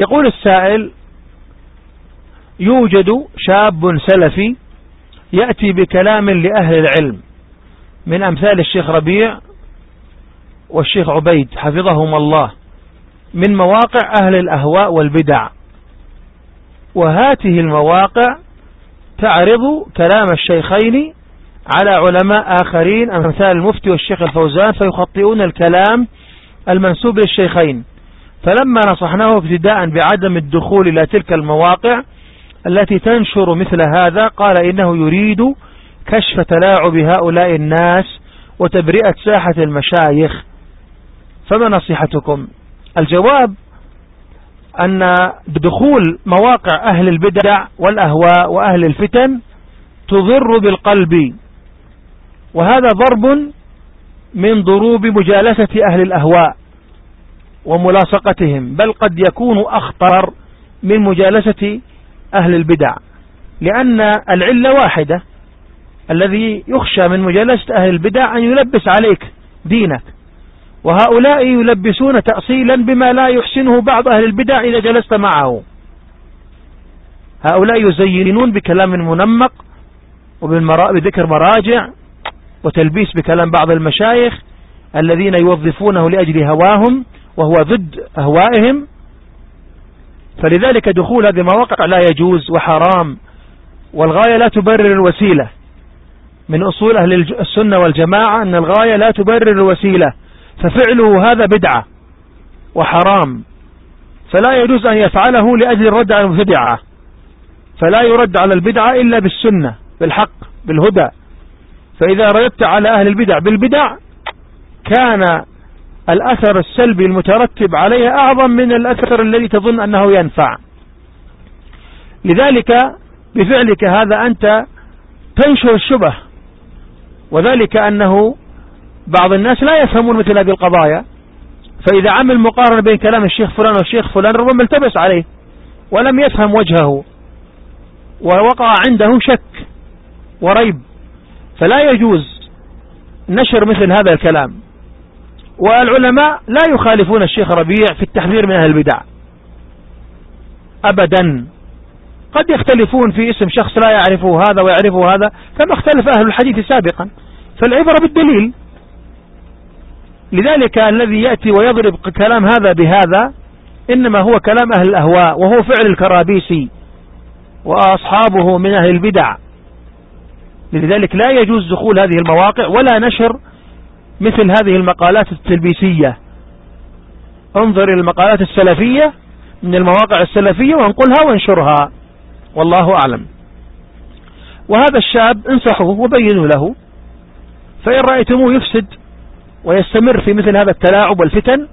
يقول السائل يوجد شاب سلفي يأتي بكلام لأهل العلم من أمثال الشيخ ربيع والشيخ عبيد حفظهم الله من مواقع أهل الأهواء والبدع. وهاته المواقع تعرض كلام الشيخين على علماء آخرين أمثال المفتي والشيخ الفوزان فيخطئون الكلام المنسوب للشيخين. فلما نصحناه ابتداء بعدم الدخول إلى تلك المواقع التي تنشر مثل هذا قال إنه يريد كشف تلاعب هؤلاء الناس وتبرئة ساحة المشايخ. فما نصيحتكم؟ الجواب أن دخول مواقع أهل البدع والأهواء وأهل الفتن تضر بالقلب. وهذا ضرب من ضروب مجالسة أهل الأهواء. وملاصقتهم بل قد يكون أخطر من مجالسة أهل البدع. لأن العلة واحدة الذي يخشى من مجالسة أهل البدع أن يلبس عليك دينك. وهؤلاء يلبسون تأصيلا بما لا يحسنه بعض أهل البدع إذا جلست معه. هؤلاء يزينون بكلام منمق وبذكر مراجع وتلبيس بكلام بعض المشايخ الذين يوظفونه لأجل هواهم وهو ضد أهوائهم. فلذلك دخول هذه المواقع لا يجوز وحرام والغاية لا تبرر الوسيلة. من أصول أهل السنة والجماعة أن الغاية لا تبرر الوسيلة. ففعله هذا بدعة وحرام. فلا يجوز أن يفعله لأجل الرد على المبتدعة فلا يرد على البدعة إلا بالسنة بالحق بالهدى. فإذا رددت على أهل البدع بالبدع كان الأثر السلبي المترتب عليها أعظم من الأثر الذي تظن أنه ينفع. لذلك بفعلك هذا أنت تنشر الشبه وذلك أنه بعض الناس لا يفهمون مثل هذه القضايا. فإذا عمل مقارنة بين كلام الشيخ فلان والشيخ فلان ربما التبس عليه ولم يفهم وجهه ووقع عنده شك وريب. فلا يجوز نشر مثل هذا الكلام. والعلماء لا يخالفون الشيخ ربيع في التحذير من أهل البدع. أبدا. قد يختلفون في اسم شخص لا يعرفه هذا ويعرفه هذا كما اختلف أهل الحديث سابقا. فالعبرة بالدليل. لذلك الذي يأتي ويضرب كلام هذا بهذا إنما هو كلام أهل الأهواء وهو فعل الكرابيسي وأصحابه من أهل البدع. لذلك لا يجوز دخول هذه المواقع ولا نشر مثل هذه المقالات التلبيسية انظر إلى المقالات السلفية من المواقع السلفية وانقلها وانشرها. والله أعلم. وهذا الشاب انصحوه وبينوا له. فإن رأيتموه يفسد ويستمر في مثل هذا التلاعب والفتن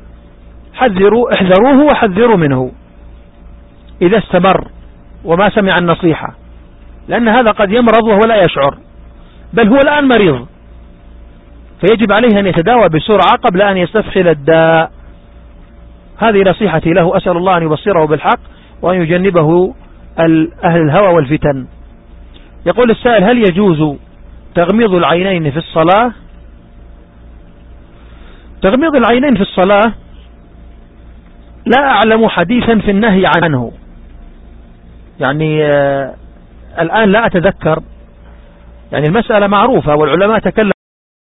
حذروا احذروه وحذروا منه. إذا استمر وما سمع النصيحة لأن هذا قد يمرض وهو لا يشعر. بل هو الآن مريض. فيجب عليه أن يتداوى بسرعة قبل أن يستفحل الداء. هذه نصيحتي له. أسأل الله أن يبصره بالحق وأن يجنبه أهل الهوى والفتن. يقول السائل هل يجوز تغميض العينين في الصلاة؟ تغميض العينين في الصلاة؟ لا أعلم حديثا في النهي عنه. يعني آه الآن لا أتذكر. يعني المسألة معروفة والعلماء تكلم